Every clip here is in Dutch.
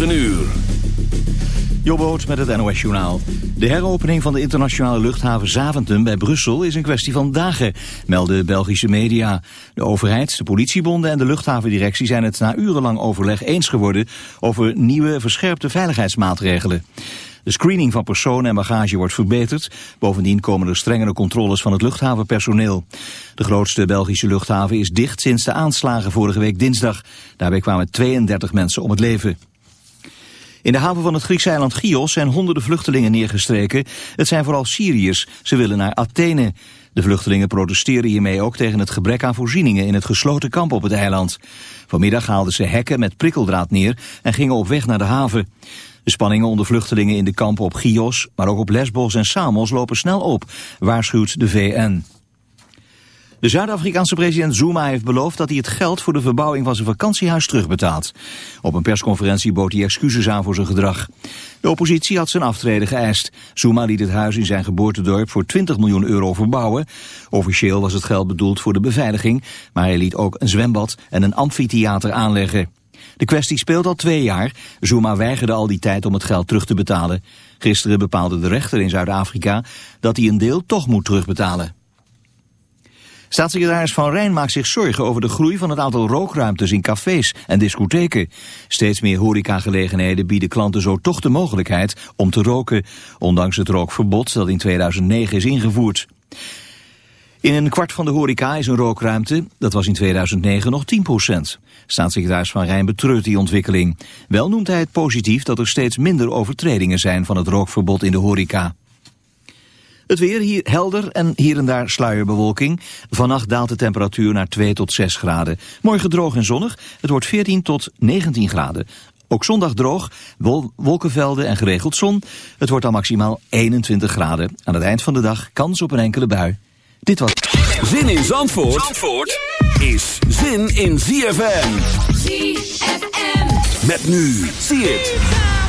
9 uur. Jobboot met het NOS Journaal. De heropening van de internationale luchthaven Zaventem bij Brussel is een kwestie van dagen, melden Belgische media. De overheid, de politiebonden en de luchthavendirectie zijn het na urenlang overleg eens geworden over nieuwe verscherpte veiligheidsmaatregelen. De screening van personen en bagage wordt verbeterd. Bovendien komen er strengere controles van het luchthavenpersoneel. De grootste Belgische luchthaven is dicht sinds de aanslagen vorige week dinsdag. Daarbij kwamen 32 mensen om het leven. In de haven van het Griekse eiland Chios zijn honderden vluchtelingen neergestreken. Het zijn vooral Syriërs. Ze willen naar Athene. De vluchtelingen protesteren hiermee ook tegen het gebrek aan voorzieningen in het gesloten kamp op het eiland. Vanmiddag haalden ze hekken met prikkeldraad neer en gingen op weg naar de haven. De spanningen onder vluchtelingen in de kampen op Chios, maar ook op Lesbos en Samos lopen snel op, waarschuwt de VN. De Zuid-Afrikaanse president Zuma heeft beloofd dat hij het geld voor de verbouwing van zijn vakantiehuis terugbetaalt. Op een persconferentie bood hij excuses aan voor zijn gedrag. De oppositie had zijn aftreden geëist. Zuma liet het huis in zijn geboortedorp voor 20 miljoen euro verbouwen. Officieel was het geld bedoeld voor de beveiliging, maar hij liet ook een zwembad en een amfitheater aanleggen. De kwestie speelt al twee jaar. Zuma weigerde al die tijd om het geld terug te betalen. Gisteren bepaalde de rechter in Zuid-Afrika dat hij een deel toch moet terugbetalen. Staatssecretaris Van Rijn maakt zich zorgen over de groei van het aantal rookruimtes in cafés en discotheken. Steeds meer horecagelegenheden bieden klanten zo toch de mogelijkheid om te roken, ondanks het rookverbod dat in 2009 is ingevoerd. In een kwart van de horeca is een rookruimte, dat was in 2009 nog 10%. Staatssecretaris Van Rijn betreurt die ontwikkeling. Wel noemt hij het positief dat er steeds minder overtredingen zijn van het rookverbod in de horeca. Het weer hier helder en hier en daar sluierbewolking. Vannacht daalt de temperatuur naar 2 tot 6 graden. Morgen droog en zonnig. Het wordt 14 tot 19 graden. Ook zondag droog, wolkenvelden en geregeld zon. Het wordt dan maximaal 21 graden. Aan het eind van de dag kans op een enkele bui. Dit was... Zin in Zandvoort, Zandvoort is zin in ZFM. ZFM. Met nu, zie het.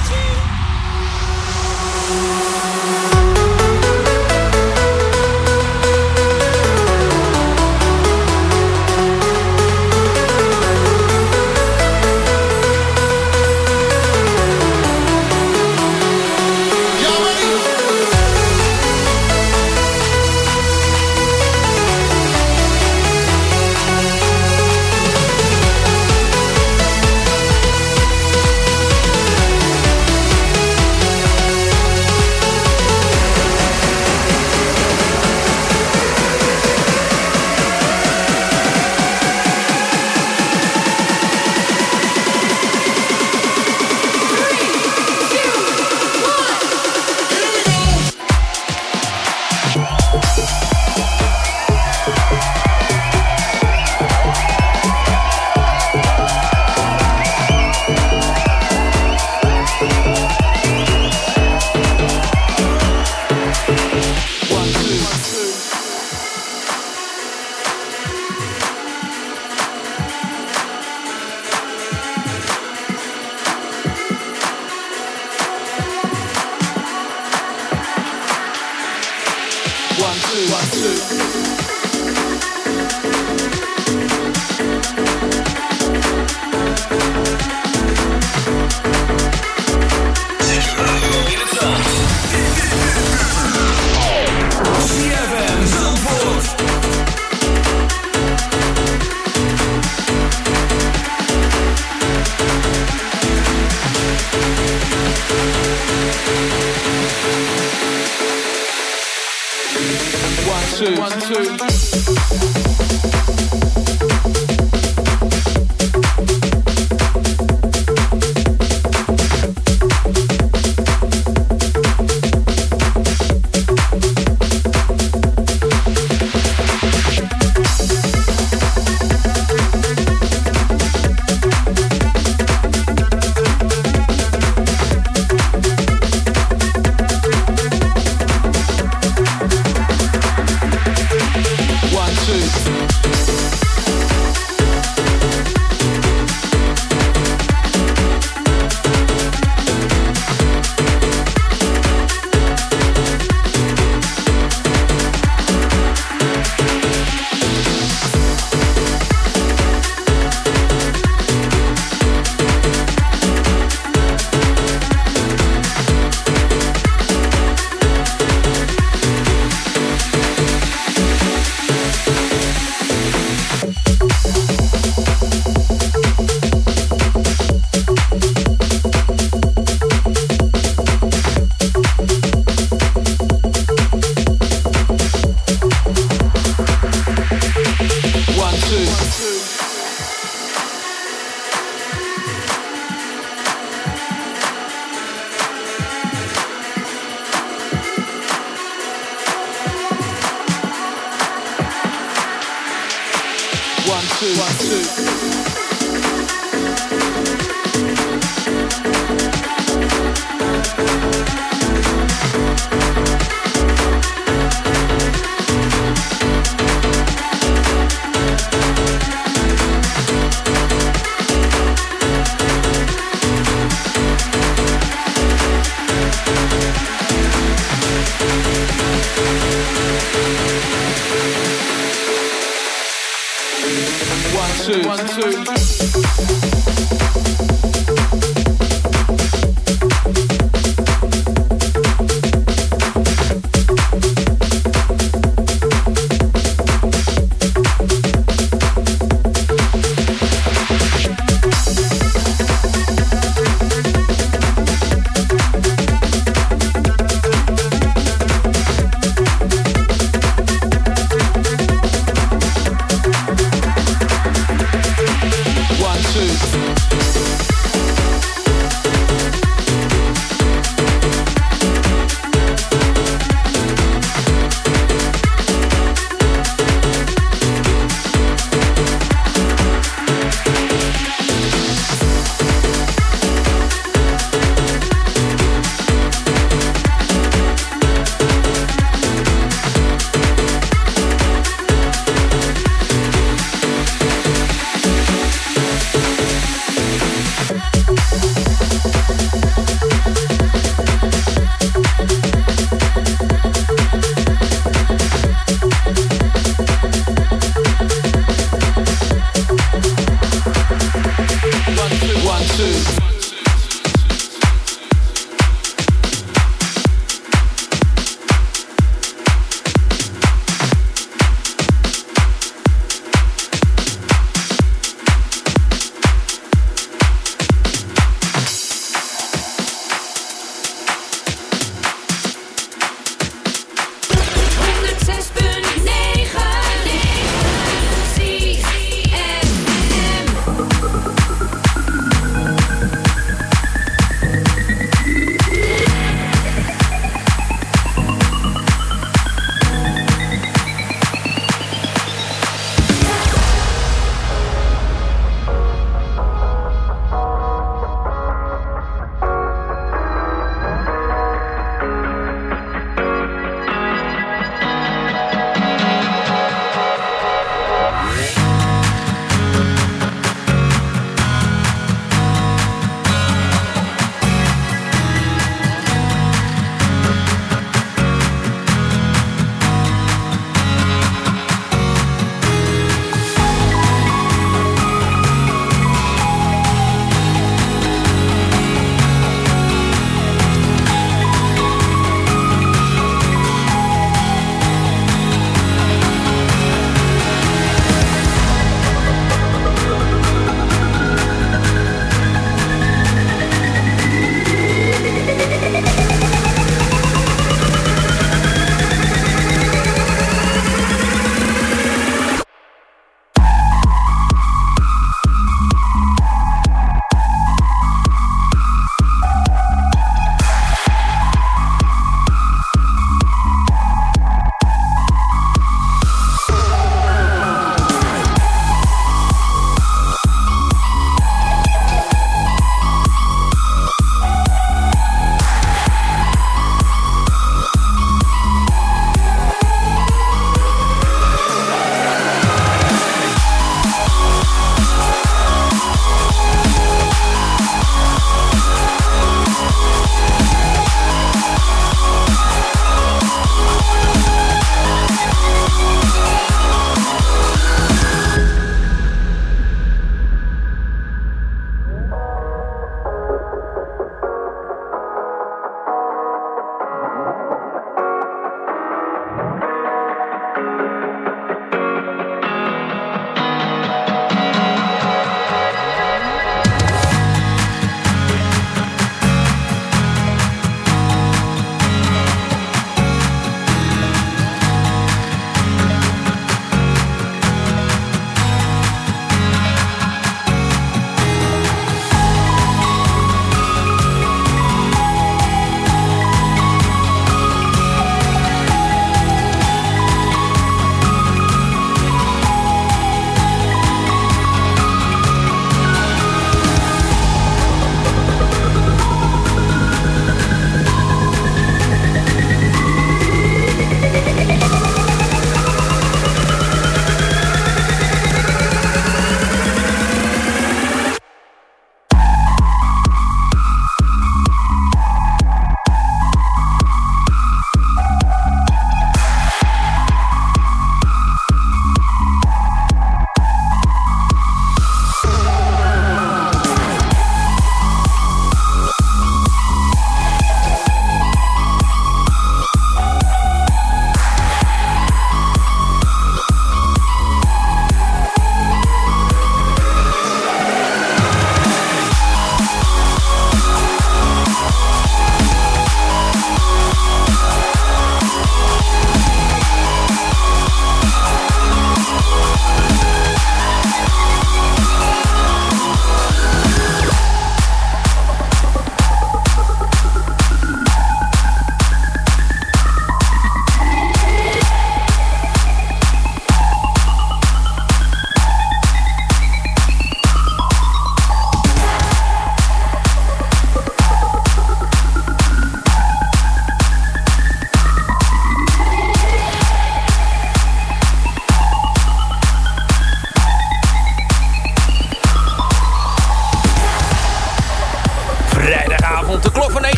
two, one, two.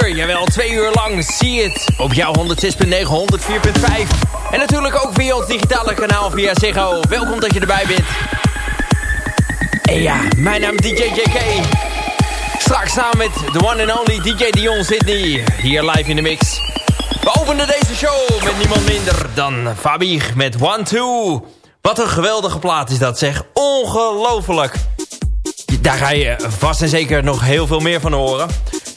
Jawel, twee uur lang See It. Op jouw 106.9, 104.5. En natuurlijk ook via ons digitale kanaal via Ziggo. Welkom dat je erbij bent. En ja, mijn naam is DJ JK. Straks samen met the one and only DJ Dion Sydney. Hier live in de mix. We openen deze show met niemand minder dan Fabi met One Two. Wat een geweldige plaat is dat zeg. Ongelooflijk. Daar ga je vast en zeker nog heel veel meer van horen.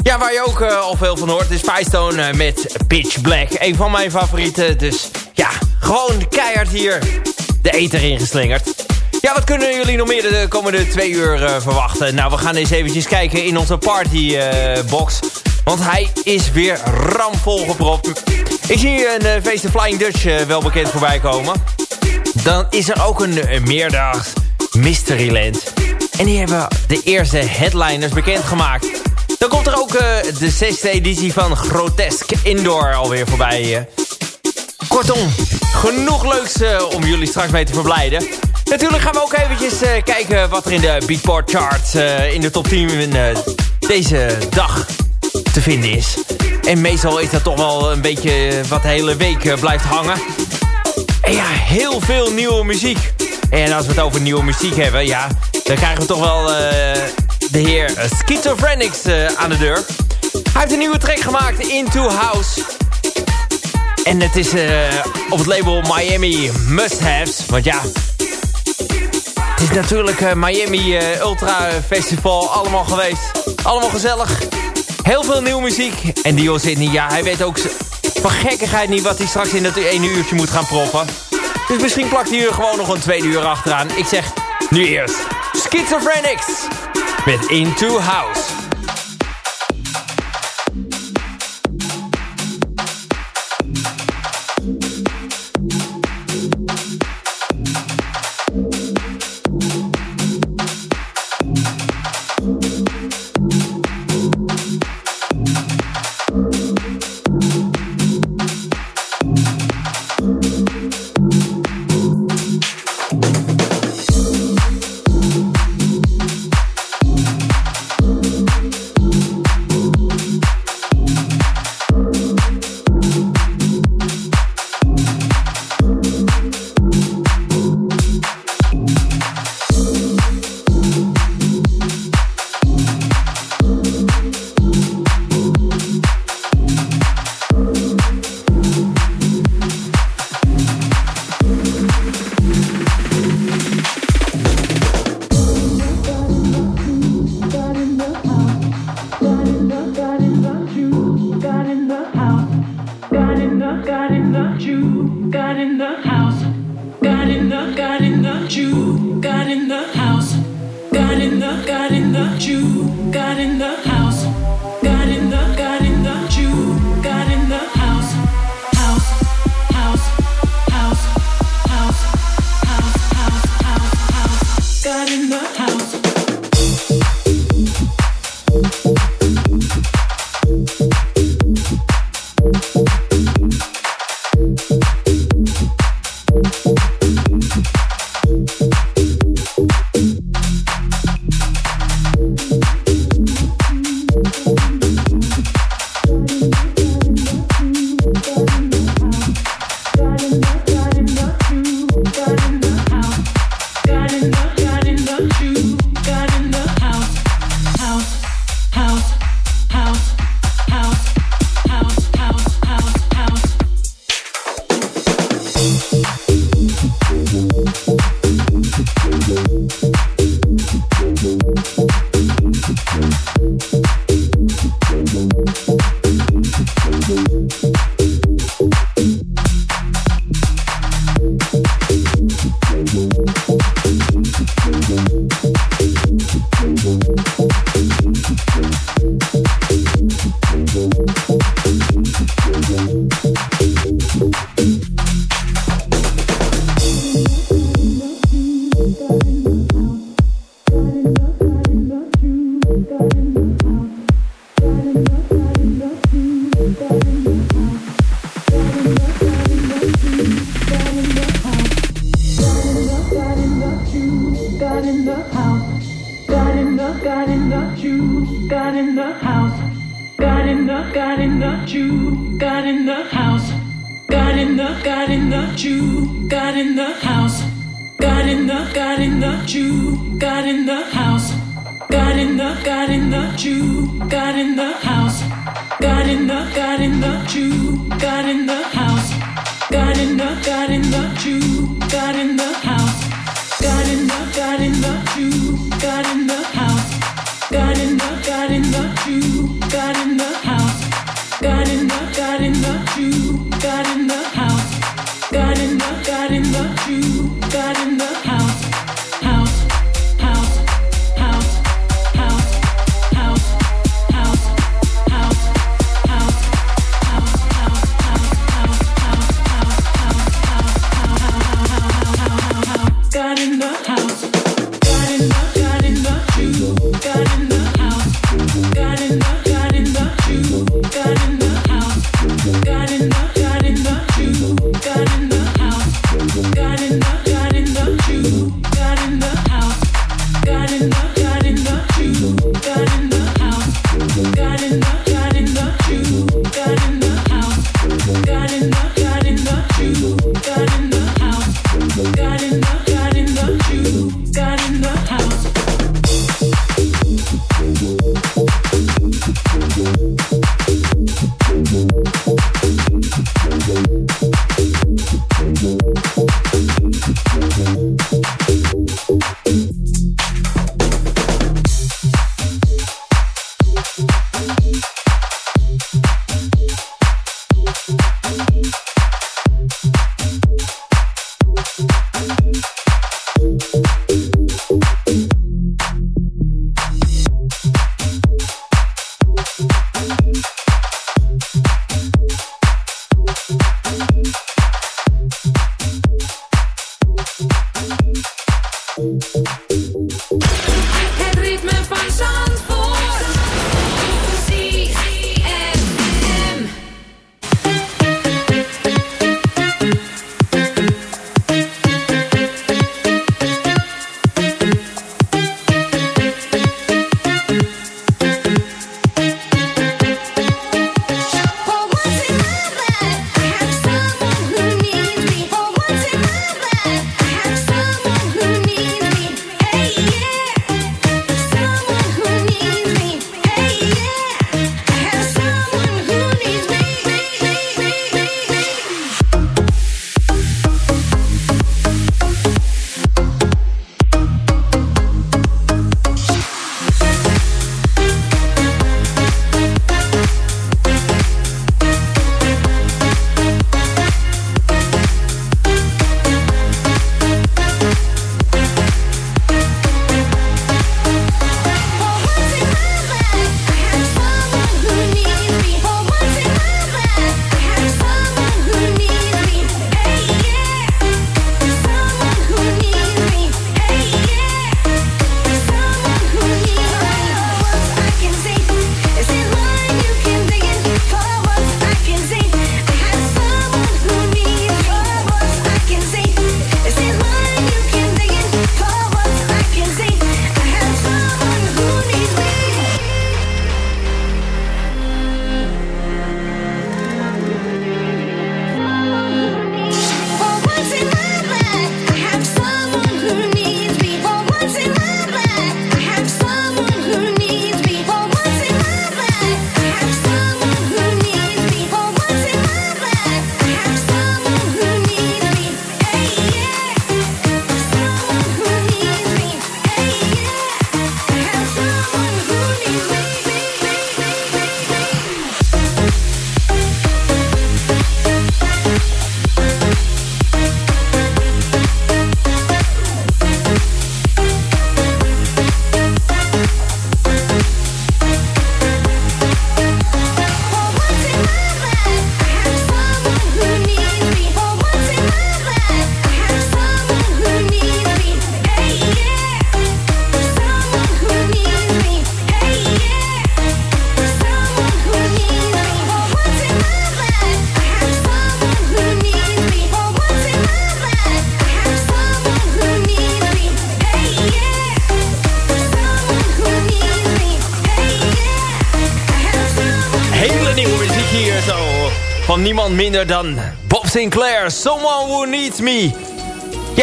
Ja, waar je ook uh, al veel van hoort is Firestone uh, met Pitch Black. Een van mijn favorieten. Dus ja, gewoon keihard hier de eter ingeslingerd. Ja, wat kunnen jullie nog meer de komende twee uur uh, verwachten? Nou, we gaan eens eventjes kijken in onze partybox. Want hij is weer ramvol gepropt. Ik zie een uh, feest Flying Dutch uh, wel bekend voorbij komen. Dan is er ook een, een Mysteryland. En die hebben de eerste headliners bekendgemaakt. Dan komt er ook uh, de zesde editie van Grotesque Indoor alweer voorbij. Kortom, genoeg leuks om jullie straks mee te verblijden. Natuurlijk gaan we ook eventjes kijken wat er in de Beatport Charts in de top 10 in, deze dag te vinden is. En meestal is dat toch wel een beetje wat de hele week blijft hangen. En ja, heel veel nieuwe muziek. En als we het over nieuwe muziek hebben, ja, dan krijgen we toch wel de heer Schizophrenics uh, aan de deur. Hij heeft een nieuwe track gemaakt, Into House. En het is uh, op het label Miami Must Haves. Want ja, het is natuurlijk Miami Ultra Festival allemaal geweest. Allemaal gezellig. Heel veel nieuwe muziek. En Dio Sydney, ja, hij weet ook van gekkigheid niet wat hij straks in dat ene uurtje moet gaan proppen. Dus misschien plakt hij er gewoon nog een tweede uur achteraan. Ik zeg nu eerst Schizophrenics met Into House.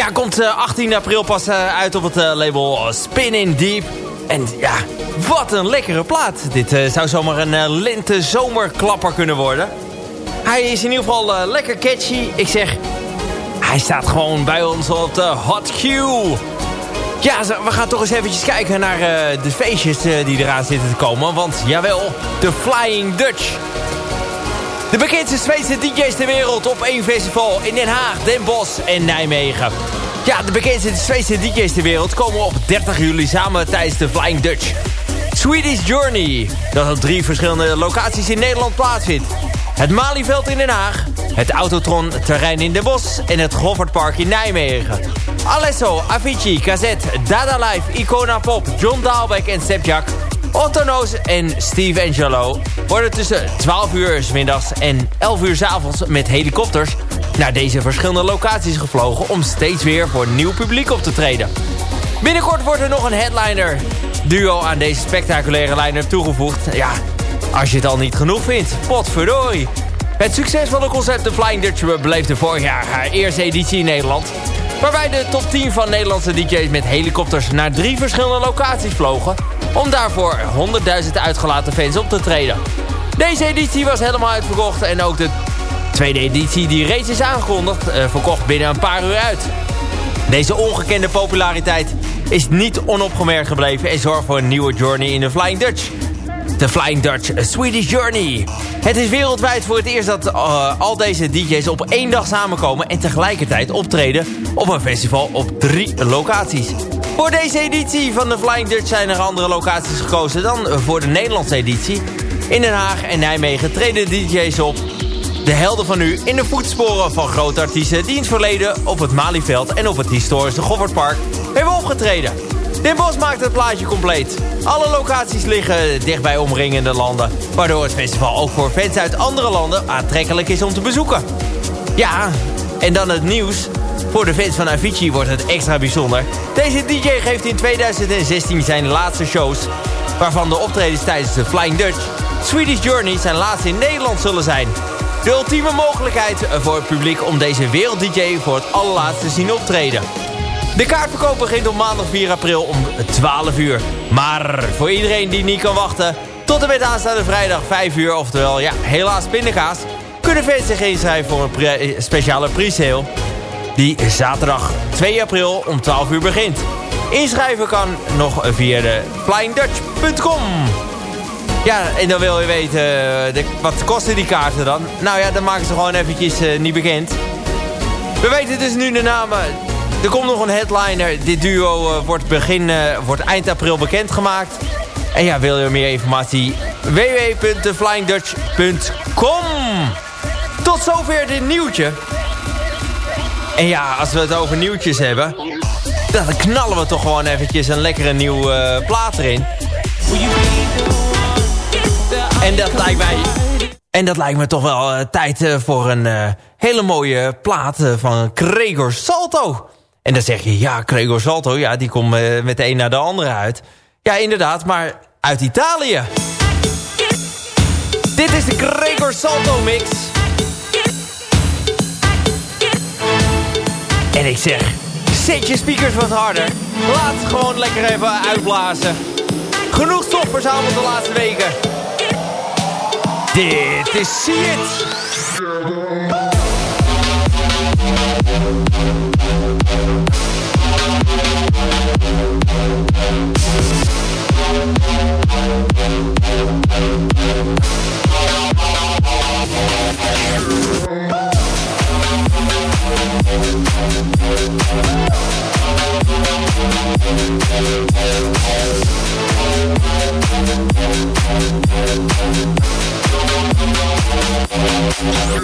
Ja, komt 18 april pas uit op het label Spinning Deep. En ja, wat een lekkere plaat. Dit zou zomaar een lente-zomerklapper kunnen worden. Hij is in ieder geval lekker catchy. Ik zeg, hij staat gewoon bij ons op de Hot Q. Ja, we gaan toch eens eventjes kijken naar de feestjes die eraan zitten te komen. Want jawel, de Flying Dutch. De bekendste Zweedse DJ's ter wereld op één festival in Den Haag, Den Bosch en Nijmegen. Ja, de bekendste Zweedse DJ's ter wereld komen op 30 juli samen tijdens de Flying Dutch. Swedish Journey, dat op drie verschillende locaties in Nederland plaatsvindt. Het Malieveld in Den Haag, het Autotron-terrein in Den Bosch en het Goffertpark in Nijmegen. Alesso, Avicii, Kazet, Dada Life, Icona Pop, John Daalbeck en Sepjak... Otto Noos en Steve Angelo worden tussen 12 uur s middags en 11 uur s avonds met helikopters naar deze verschillende locaties gevlogen om steeds weer voor nieuw publiek op te treden. Binnenkort wordt er nog een headliner duo aan deze spectaculaire liner toegevoegd. Ja, als je het al niet genoeg vindt, potverdorie. Het succesvolle concept The Flying Dutch beleefde vorig jaar haar eerste editie in Nederland. Waarbij de top 10 van Nederlandse DJ's met helikopters naar drie verschillende locaties vlogen. Om daarvoor 100.000 uitgelaten fans op te treden. Deze editie was helemaal uitverkocht en ook de tweede editie die reeds is aangekondigd uh, verkocht binnen een paar uur uit. Deze ongekende populariteit is niet onopgemerkt gebleven en zorgt voor een nieuwe journey in de Flying Dutch. De Flying Dutch A Swedish Journey. Het is wereldwijd voor het eerst dat uh, al deze DJ's op één dag samenkomen... en tegelijkertijd optreden op een festival op drie locaties. Voor deze editie van de Flying Dutch zijn er andere locaties gekozen dan voor de Nederlandse editie. In Den Haag en Nijmegen treden DJ's op. De helden van nu in de voetsporen van grote artiesten... die in het verleden op het Malieveld en op het historische Goffertpark hebben opgetreden. Den Bos maakt het plaatje compleet. Alle locaties liggen dichtbij omringende landen. Waardoor het festival ook voor fans uit andere landen aantrekkelijk is om te bezoeken. Ja, en dan het nieuws. Voor de fans van Avicii wordt het extra bijzonder. Deze DJ geeft in 2016 zijn laatste shows. Waarvan de optredens tijdens de Flying Dutch, Swedish Journey zijn laatste in Nederland zullen zijn. De ultieme mogelijkheid voor het publiek om deze wereld-dj voor het allerlaatste te zien optreden. De kaartverkoop begint op maandag 4 april om 12 uur. Maar voor iedereen die niet kan wachten... tot en met aanstaande vrijdag 5 uur, oftewel ja, helaas pindakaas... kunnen fans zich inschrijven voor een speciale pre-sale... die zaterdag 2 april om 12 uur begint. Inschrijven kan nog via de flyingdutch.com. Ja, en dan wil je weten, eh, de, wat kosten die kaarten dan? Nou ja, dan maken ze gewoon eventjes uh, niet bekend. We weten dus nu de namen er komt nog een headliner. Dit duo uh, wordt, begin, wordt eind april bekendgemaakt. En ja, wil je meer informatie? www.theflyingdutch.com Tot zover dit nieuwtje. En ja, als we het over nieuwtjes hebben... dan knallen we toch gewoon eventjes een lekkere nieuwe uh, plaat erin. En dat lijkt mij... En dat lijkt me toch wel uh, tijd uh, voor een hele mooie plaat van Gregor Salto. En dan zeg je, ja, Gregor Salto, ja, die komt met de een naar de andere uit. Ja, inderdaad, maar uit Italië. Dit is de Gregor Salto mix. En ik zeg, zet je speakers wat harder. Laat gewoon lekker even uitblazen. Genoeg stof verzameld de laatste weken. Dit is See. Thank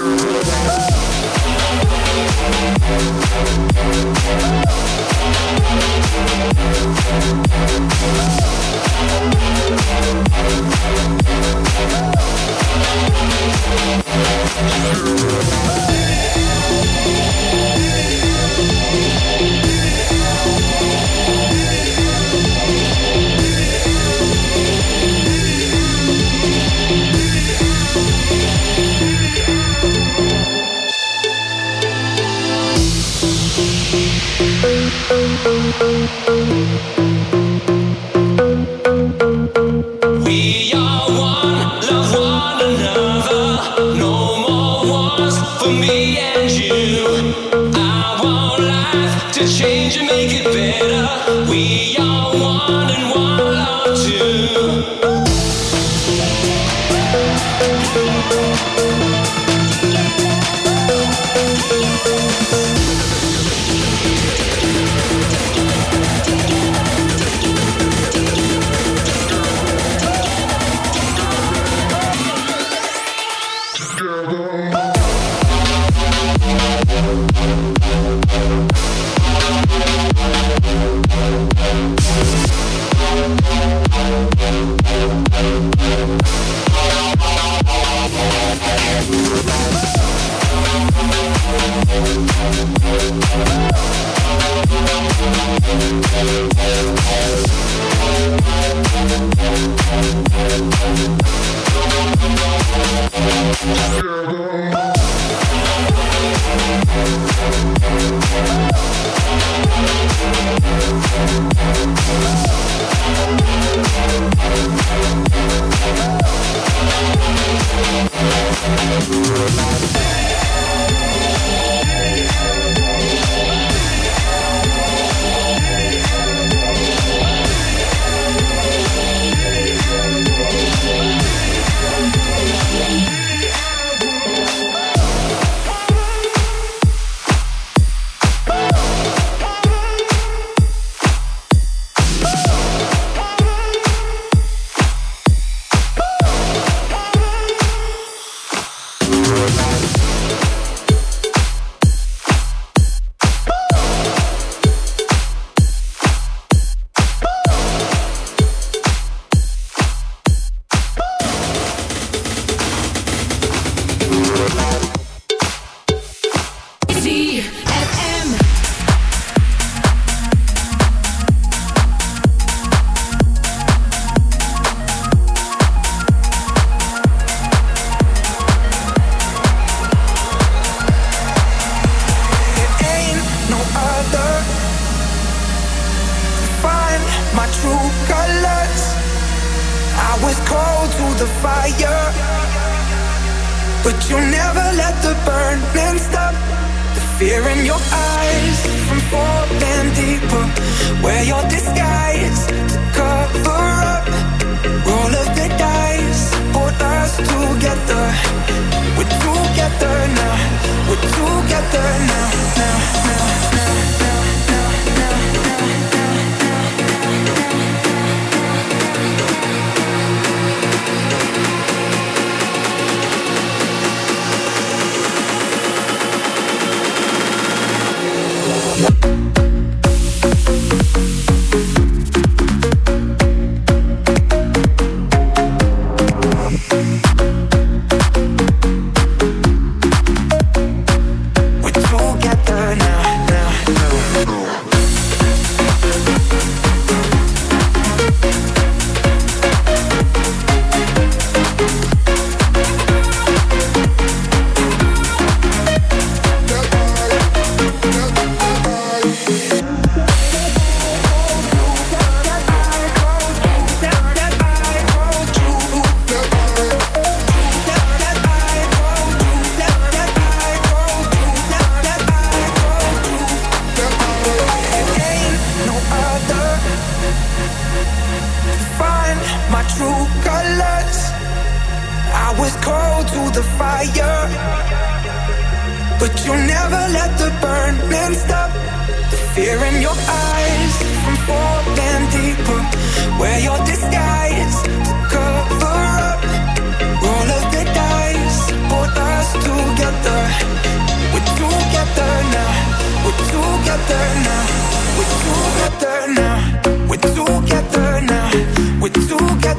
true colors. I was cold to the fire, but you never let the burning stop. The fear in your eyes from falling deeper. Wear your disguise to cover up. Roll of the dice, put us together. We're together now. We're together now, now, now, now. now.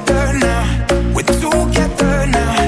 together now. We're together now.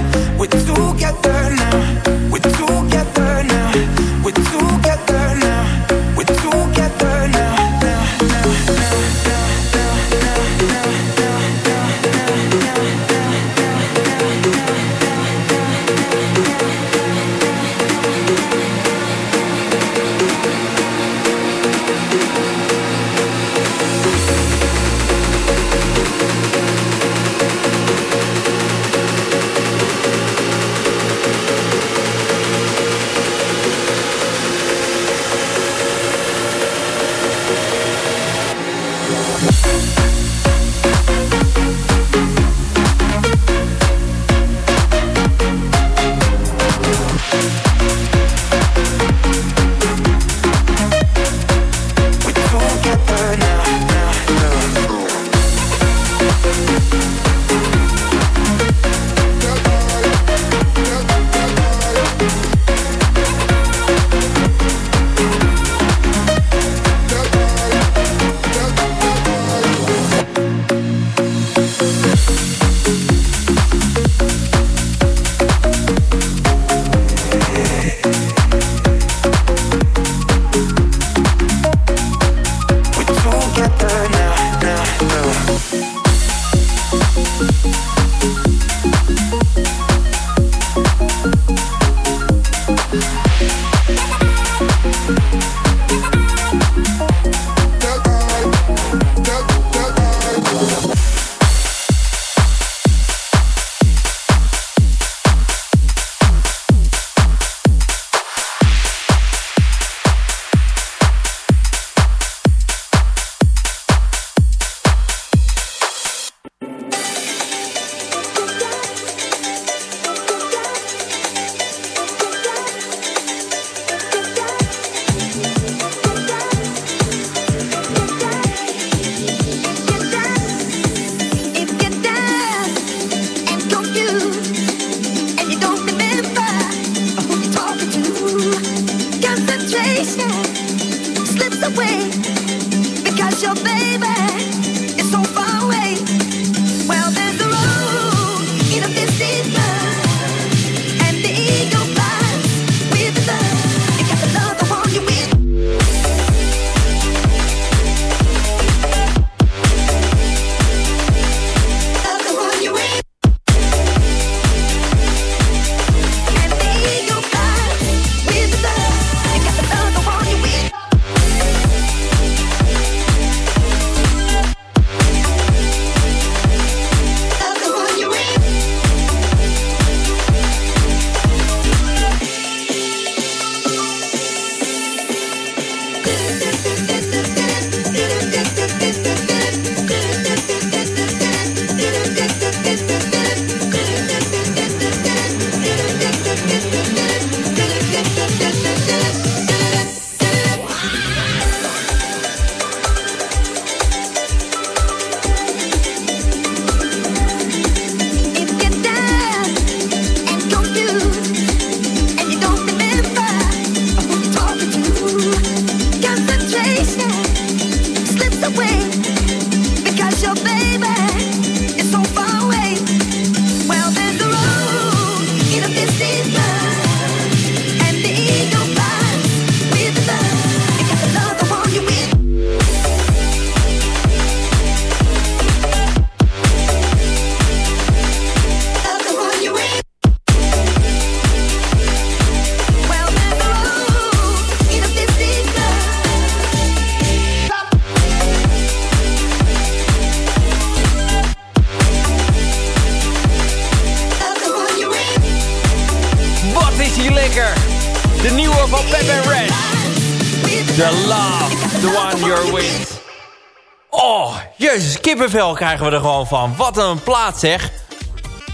Kippenvel krijgen we er gewoon van. Wat een plaat zeg.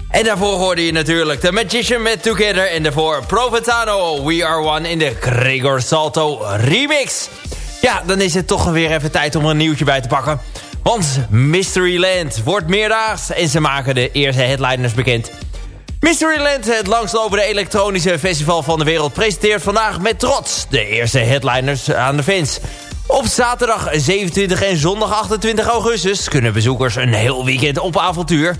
En daarvoor hoorde je natuurlijk The Magician met Together. En daarvoor Provetano, We Are One in de Gregor Salto remix. Ja, dan is het toch weer even tijd om een nieuwtje bij te pakken. Want Mysteryland wordt meerdaags en ze maken de eerste headliners bekend. Mysteryland, het langstlopende elektronische festival van de wereld... presenteert vandaag met trots de eerste headliners aan de fans... Op zaterdag 27 en zondag 28 augustus kunnen bezoekers een heel weekend op avontuur.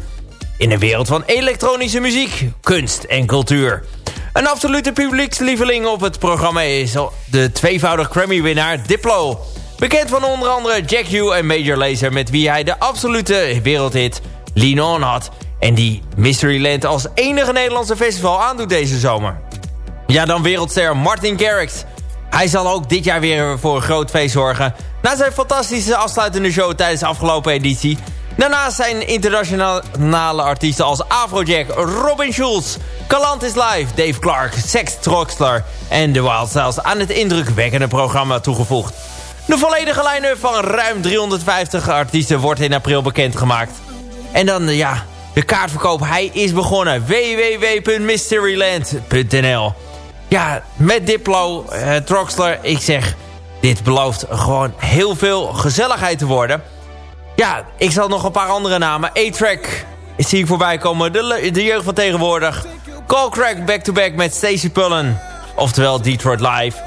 In de wereld van elektronische muziek, kunst en cultuur. Een absolute publiekslieveling op het programma is de tweevoudig Grammy-winnaar Diplo. Bekend van onder andere Jack Hugh en Major Lazer... met wie hij de absolute wereldhit Lean On had... en die Mysteryland als enige Nederlandse festival aandoet deze zomer. Ja, dan wereldster Martin Garrix... Hij zal ook dit jaar weer voor een groot feest zorgen. na zijn fantastische afsluitende show tijdens de afgelopen editie. Daarnaast zijn internationale artiesten als Afrojack, Robin Schulz, Galantis Live, Dave Clark, Sex Troxler en The Wild Styles aan het indrukwekkende programma toegevoegd. De volledige line-up van ruim 350 artiesten wordt in april bekendgemaakt. En dan, ja, de kaartverkoop, hij is begonnen. www.mysteryland.nl Ja, met Diplo, uh, Troxler, ik zeg... Dit belooft gewoon heel veel gezelligheid te worden. Ja, ik zal nog een paar andere namen. A-Track zie ik voorbij komen. De, de jeugd van tegenwoordig. Call Crack back-to-back met Stacey Pullen. Oftewel Detroit Live.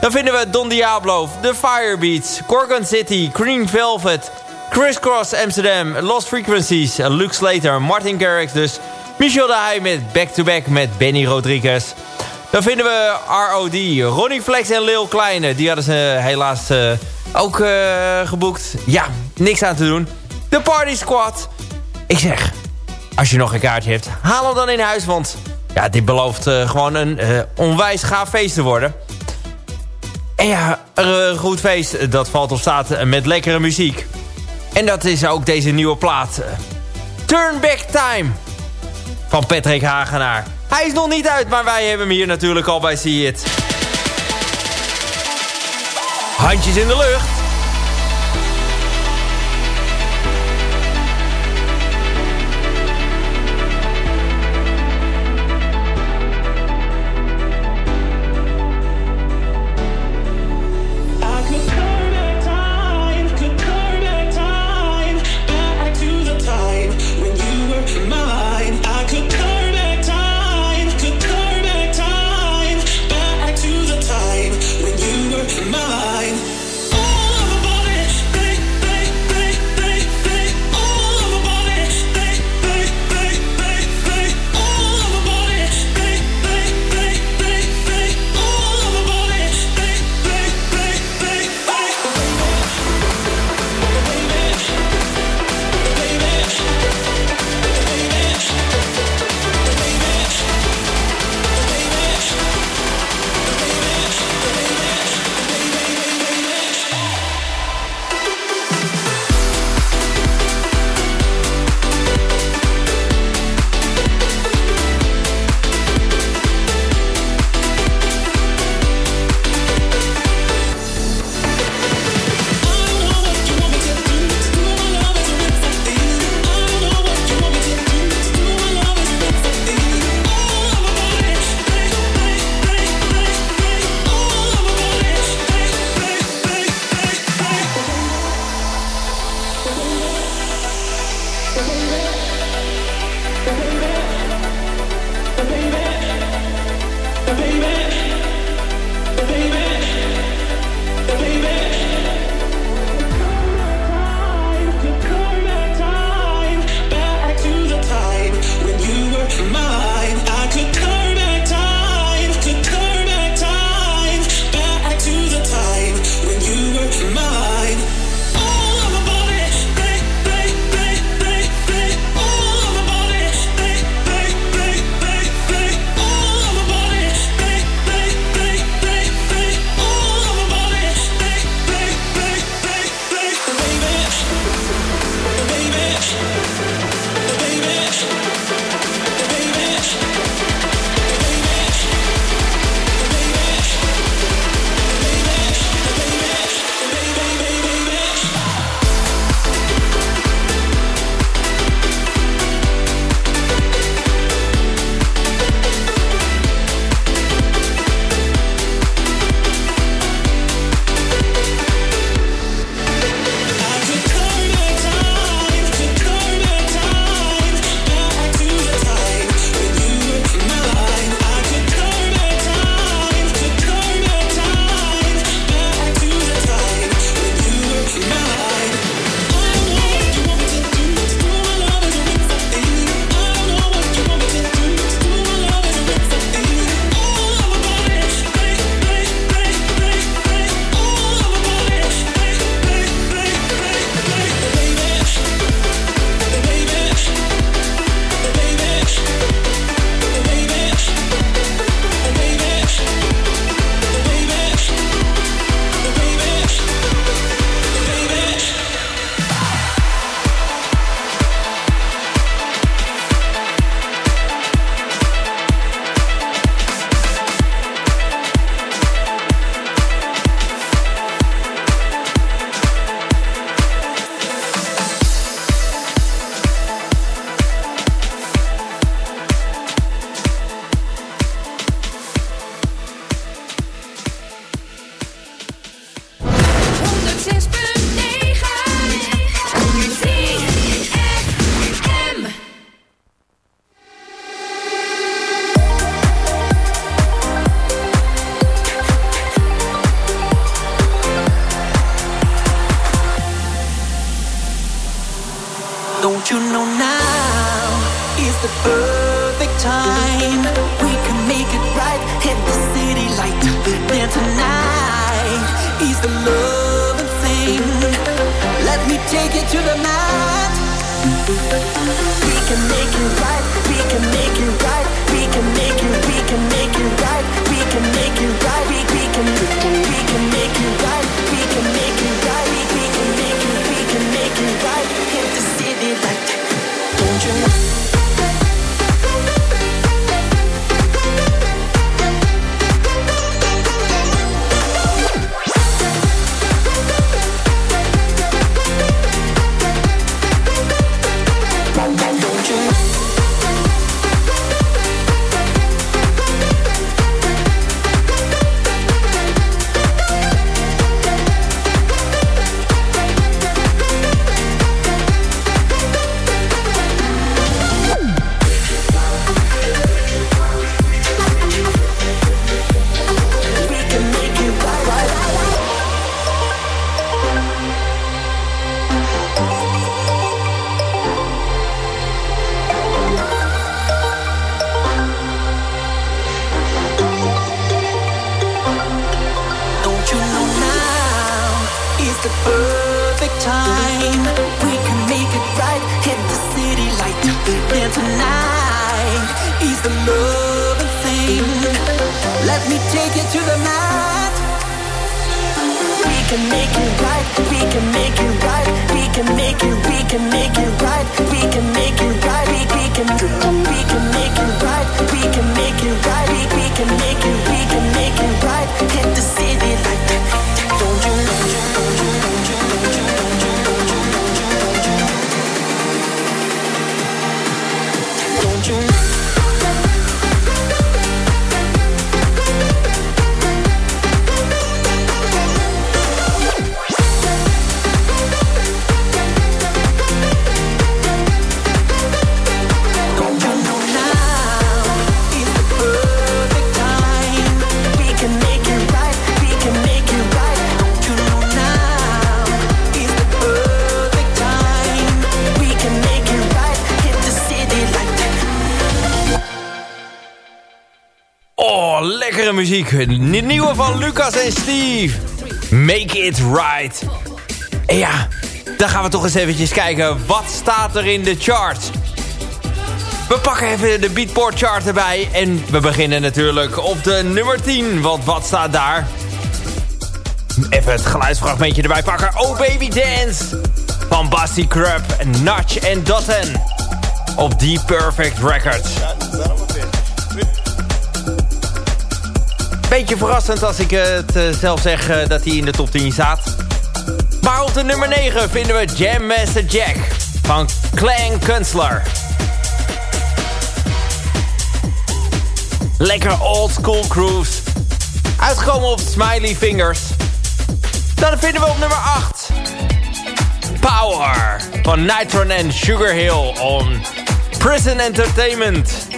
Dan vinden we Don Diablo, The Firebeats, Gorgon City, Green Velvet... Crisscross Amsterdam, Lost Frequencies, Luke Slater, Martin Garrix dus... Michel de Heij met back-to-back met Benny Rodriguez... Dan vinden we ROD, Ronnie Flex en Lil Kleine. Die hadden ze helaas uh, ook uh, geboekt. Ja, niks aan te doen. De Party Squad. Ik zeg, als je nog een kaartje hebt, haal hem dan in huis. Want ja, dit belooft uh, gewoon een onwijs gaaf feest te worden. En ja, een goed feest, dat valt op staat met lekkere muziek. En dat is ook deze nieuwe plaat. Turn Back Time. Van Patrick Hagenaar. Hij is nog niet uit, maar wij hebben hem hier natuurlijk al bij See. Handjes in de lucht. We can make it right. Muziek. Nieuwe van Lucas en Steve. Make it right. En ja, dan gaan we toch eens eventjes kijken. Wat staat er in de charts? We pakken even de Beatport chart erbij. En we beginnen natuurlijk op de nummer 10. Want wat staat daar? Even het geluidsfragmentje erbij pakken. Oh Baby Dance. Van Basti Crub, Notch en Dotten. Op The Perfect Records. Beetje verrassend als ik het eh, zelf zeg eh, dat hij in de top 10 staat. Maar op de nummer 9 vinden we Jam Master Jack van Clang Kunstler. Lekker old school cruise. Uitgekomen op Smiley Fingers. Dan vinden we op nummer 8 Power van Nitron en Sugar Hill on Prison Entertainment.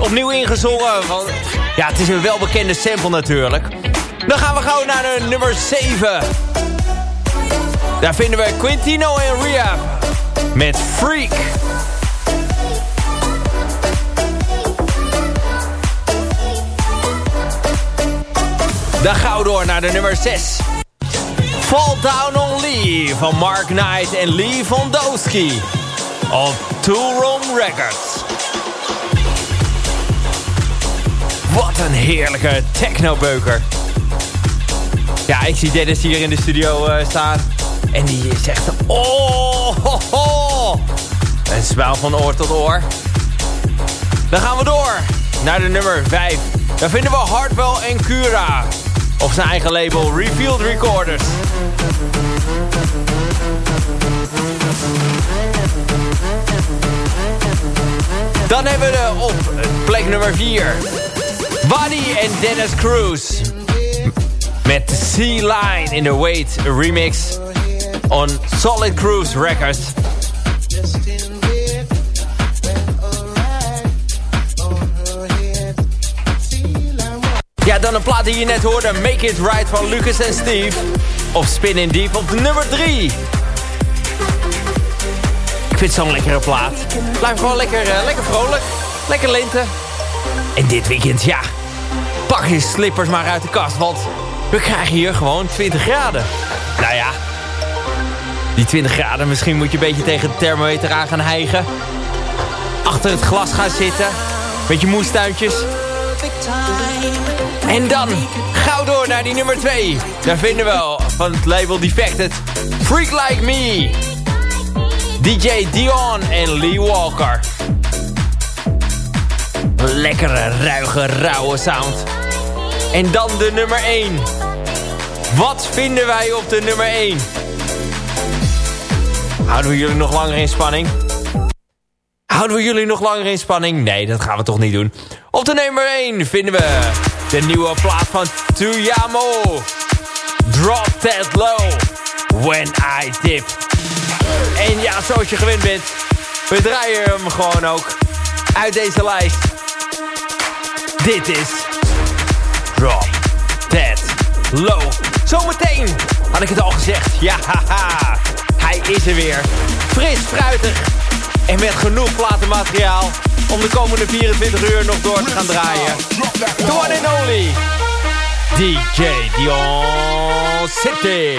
Opnieuw ingezongen. Van, ja, het is een welbekende sample natuurlijk. Dan gaan we gauw naar de nummer 7. Daar vinden we Quintino en Ria. Met Freak. Dan gauw door naar de nummer 6. Fall Down on Lee van Mark Knight en Lee Vondowski. Op Two Room Records. Een heerlijke technobeuker. Ja, ik zie Dennis hier in de studio eh, staan. En die zegt... Oh, ho, ho. Een smile van oor tot oor. Dan gaan we door naar de nummer 5. Daar vinden we Hardwell en Cura. Op zijn eigen label Revealed Recorders. Dan hebben we op plek nummer 4. Buddy en Dennis Cruz. Met Sea Line in the Wait remix on Solid Cruise Records. Ja, dan een plaat die je net hoorde. Make It Right van Lucas en Steve. Of Spinning Deep op nummer 3. Ik vind zo'n lekkere plaat. Blijf gewoon lekker, uh, lekker vrolijk. Lekker lente. En dit weekend, ja. Pak je slippers maar uit de kast. Want we krijgen hier gewoon 20 graden. Nou ja. Die 20 graden, misschien moet je een beetje tegen de thermometer aan gaan hijgen. Achter het glas gaan zitten. Beetje moestuintjes. En dan gauw door naar die nummer 2. Daar vinden we van het label Defected. Freak Like Me. DJ Dion en Lee Walker. Lekkere, ruige, rauwe sound. En dan de nummer 1. Wat vinden wij op de nummer 1? Houden we jullie nog langer in spanning? Houden we jullie nog langer in spanning? Nee, dat gaan we toch niet doen. Op de nummer 1 vinden we de nieuwe plaat van Tuyamo. Drop That Low. When I Dip. En ja, zoals je gewend bent, we draaien hem gewoon ook uit deze lijst. Dit is That Low. Zometeen had ik het al gezegd. Ja, haha. Hij is er weer. Fris, fruitig en met genoeg platenmateriaal om de komende 24 uur nog door te gaan draaien. The one and only DJ Dion City.